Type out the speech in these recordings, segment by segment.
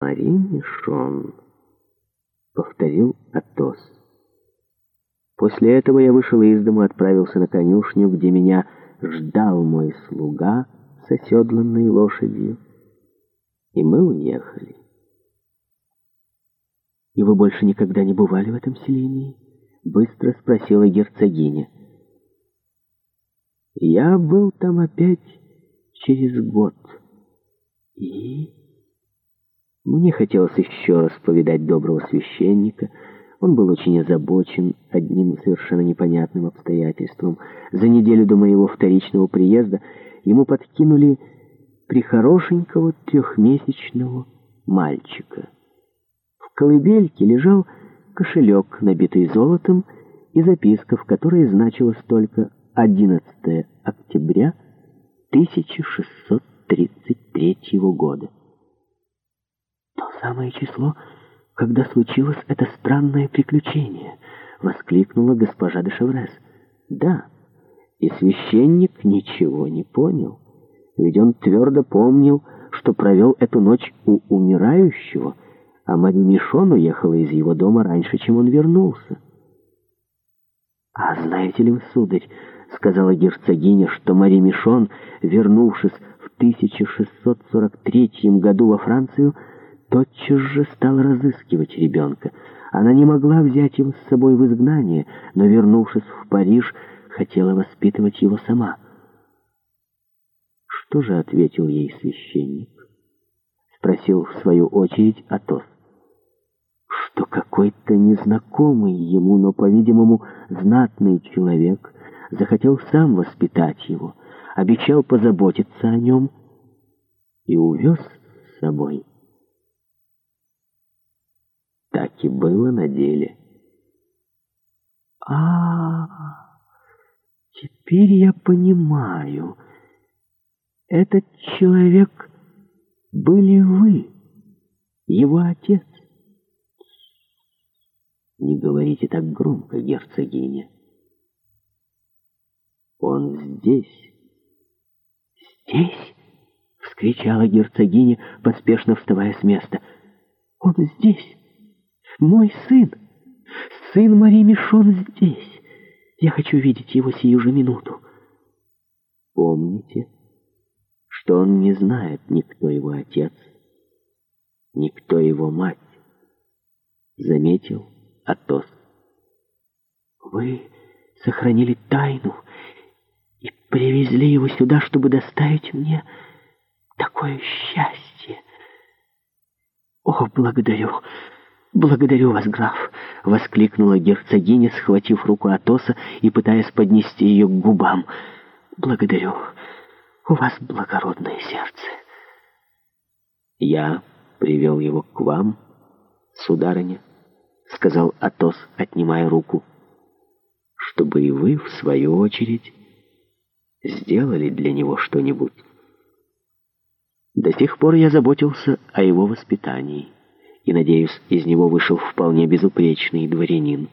«Маринишон», — повторил Атос. После этого я вышел из дома, отправился на конюшню, где меня ждал мой слуга с оседланной лошадью, и мы уехали. «И вы больше никогда не бывали в этом селении?» — быстро спросила герцогиня. «Я был там опять через год. И...» Мне хотелось еще раз повидать доброго священника. Он был очень озабочен одним совершенно непонятным обстоятельством. За неделю до моего вторичного приезда ему подкинули прихорошенького трехмесячного мальчика. В колыбельке лежал кошелек, набитый золотом, и записка, в которой значилось только 11 октября 1633 года самое число, когда случилось это странное приключение», — воскликнула госпожа де Шеврес. «Да, и священник ничего не понял, ведь он твердо помнил, что провел эту ночь у умирающего, а Мари Мишон уехала из его дома раньше, чем он вернулся». «А знаете ли вы, сударь, — сказала герцогиня, — что Мари Мишон, вернувшись в 1643 году во Францию, — тотчас же стал разыскивать ребенка. Она не могла взять его с собой в изгнание, но, вернувшись в Париж, хотела воспитывать его сама. «Что же ответил ей священник?» — спросил в свою очередь Атос. «Что какой-то незнакомый ему, но, по-видимому, знатный человек захотел сам воспитать его, обещал позаботиться о нем и увез с собой» так и было на деле. А, -а, а теперь я понимаю. Этот человек были вы, его отец. Не говорите так громко, герцогиня. Он здесь. Здесь? — вскричала герцогиня, поспешно вставая с места. — Он здесь! «Мой сын! Сын Мари Мишон здесь! Я хочу видеть его сию же минуту!» Помните, что он не знает никто его отец, никто его мать, заметил Атос. «Вы сохранили тайну и привезли его сюда, чтобы доставить мне такое счастье! О, благодарю!» «Благодарю вас, граф!» — воскликнула герцогиня, схватив руку Атоса и пытаясь поднести ее к губам. «Благодарю! У вас благородное сердце!» «Я привел его к вам, сударыня», — сказал Атос, отнимая руку, «чтобы и вы, в свою очередь, сделали для него что-нибудь. До тех пор я заботился о его воспитании» и, надеюсь, из него вышел вполне безупречный дворянин.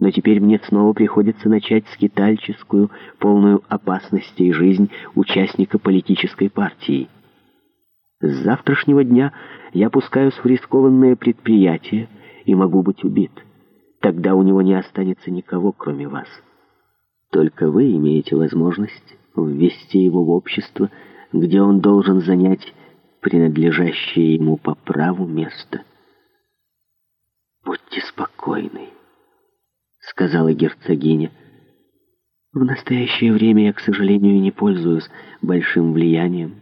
Но теперь мне снова приходится начать скитальческую, полную опасностей жизнь участника политической партии. С завтрашнего дня я пускаюсь в рискованное предприятие и могу быть убит. Тогда у него не останется никого, кроме вас. Только вы имеете возможность ввести его в общество, где он должен занять принадлежащее ему по праву место. «Будьте спокойны», — сказала герцогиня. «В настоящее время я, к сожалению, не пользуюсь большим влиянием,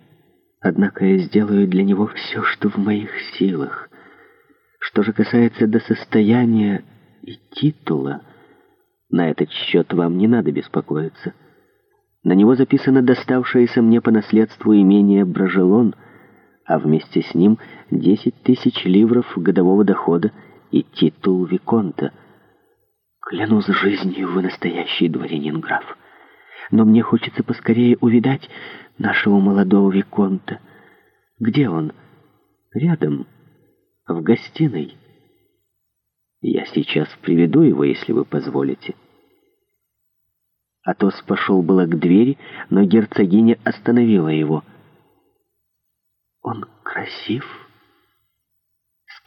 однако я сделаю для него все, что в моих силах. Что же касается до состояния и титула, на этот счет вам не надо беспокоиться». На него записано доставшееся мне по наследству имение Брожелон — а вместе с ним 10 тысяч ливров годового дохода и титул Виконта. Клянусь жизнью, вы настоящий дворянин, граф. Но мне хочется поскорее увидать нашего молодого Виконта. Где он? Рядом. В гостиной. Я сейчас приведу его, если вы позволите. Атос пошел было к двери, но герцогиня остановила его. красив